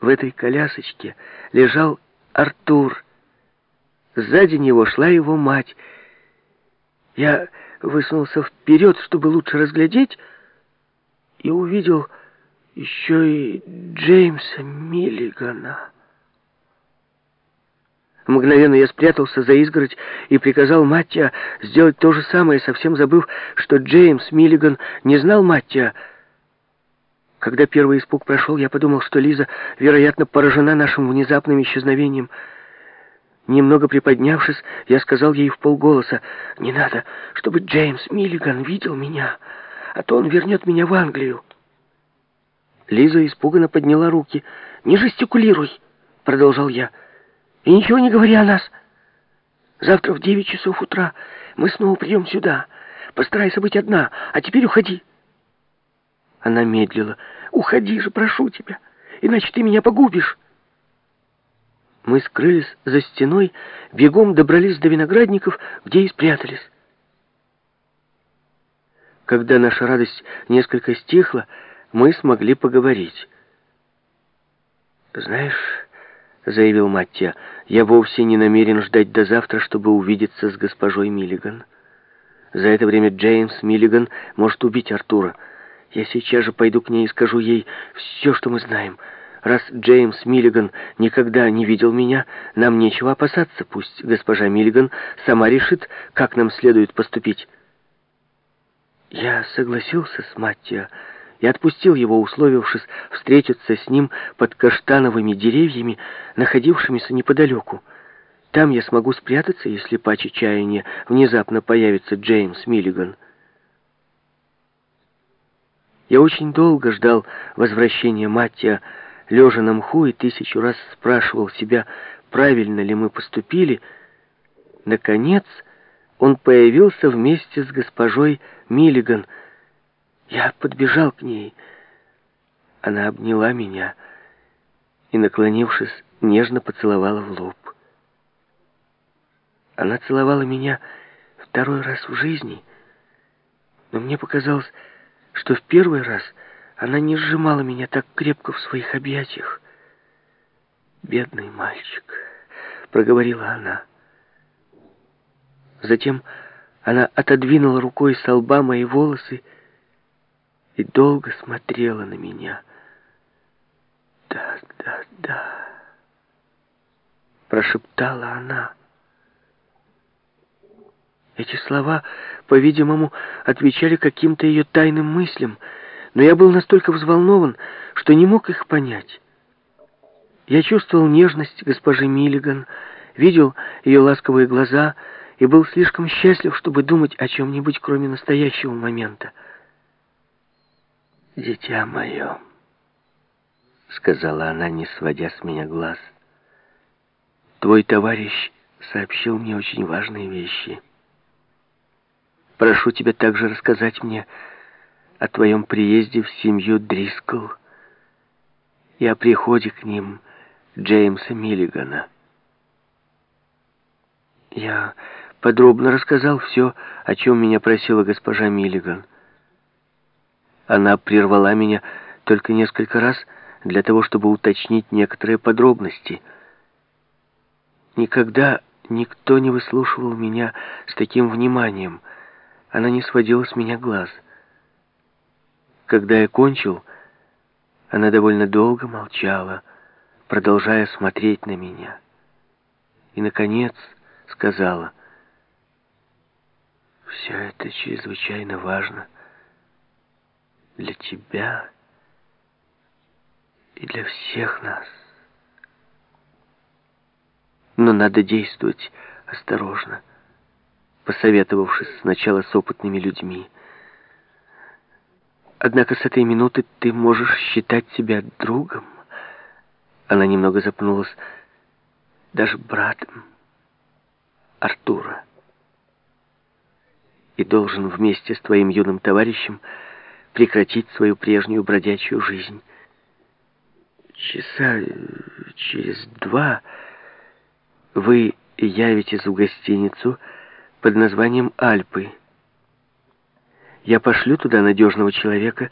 В этой колясочке лежал Артур. Сзади него шла его мать. Я высунулся вперед, чтобы лучше разглядеть, и увидел еще и Джеймса Миллигана. Мгновенно я спрятался за изгородь и приказал Маттия сделать то же самое, совсем забыв, что Джеймс Миллиган не знал Маттия. Когда первый испуг прошел, я подумал, что Лиза, вероятно, поражена нашим внезапным исчезновением. Немного приподнявшись, я сказал ей в полголоса, «Не надо, чтобы Джеймс Миллиган видел меня, а то он вернет меня в Англию». Лиза испуганно подняла руки. «Не жестикулируй!» — продолжал я. «И ничего не говори о нас. Завтра в девять часов утра мы снова придем сюда. Постарайся быть одна, а теперь уходи». Она медлила. «Уходи же, прошу тебя, иначе ты меня погубишь». Мы скрылись за стеной, бегом добрались до виноградников, где и спрятались. Когда наша радость несколько стихла, мы смогли поговорить. «Знаешь...» — заявил Маттия, — «я вовсе не намерен ждать до завтра, чтобы увидеться с госпожой Миллиган. За это время Джеймс Миллиган может убить Артура». Я сейчас же пойду к ней и скажу ей все, что мы знаем. Раз Джеймс Миллиган никогда не видел меня, нам нечего опасаться. Пусть госпожа Миллиган сама решит, как нам следует поступить. Я согласился с Маттио и отпустил его, условившись встретиться с ним под каштановыми деревьями, находившимися неподалеку. Там я смогу спрятаться, если по чаяния внезапно появится Джеймс Миллиган. Я очень долго ждал возвращения Маттия, лежа на мху, и тысячу раз спрашивал себя, правильно ли мы поступили. Наконец, он появился вместе с госпожой Миллиган. Я подбежал к ней. Она обняла меня и, наклонившись, нежно поцеловала в лоб. Она целовала меня второй раз в жизни, но мне показалось, что в первый раз она не сжимала меня так крепко в своих объятиях. «Бедный мальчик», — проговорила она. Затем она отодвинула рукой со лба мои волосы и долго смотрела на меня. «Да, да, да», — прошептала она. Эти слова, по-видимому, отвечали каким-то ее тайным мыслям, но я был настолько взволнован, что не мог их понять. Я чувствовал нежность госпожи Миллиган, видел ее ласковые глаза и был слишком счастлив, чтобы думать о чем-нибудь, кроме настоящего момента. «Дитя мое», — сказала она, не сводя с меня глаз, — «твой товарищ сообщил мне очень важные вещи». Прошу тебя также рассказать мне о твоем приезде в семью Дрискл и о приходе к ним Джеймса Миллигана. Я подробно рассказал все, о чем меня просила госпожа Миллиган. Она прервала меня только несколько раз для того, чтобы уточнить некоторые подробности. Никогда никто не выслушивал меня с таким вниманием — она не сводила с меня глаз. Когда я кончил, она довольно долго молчала, продолжая смотреть на меня. И, наконец, сказала, «Все это чрезвычайно важно для тебя и для всех нас. Но надо действовать осторожно» посоветовавшись сначала с опытными людьми. Однако с этой минуты ты можешь считать себя другом. Она немного запнулась. Даже братом Артура. И должен вместе с твоим юным товарищем прекратить свою прежнюю бродячую жизнь. Часа через два вы явитесь в гостиницу под названием Альпы. Я пошлю туда надежного человека,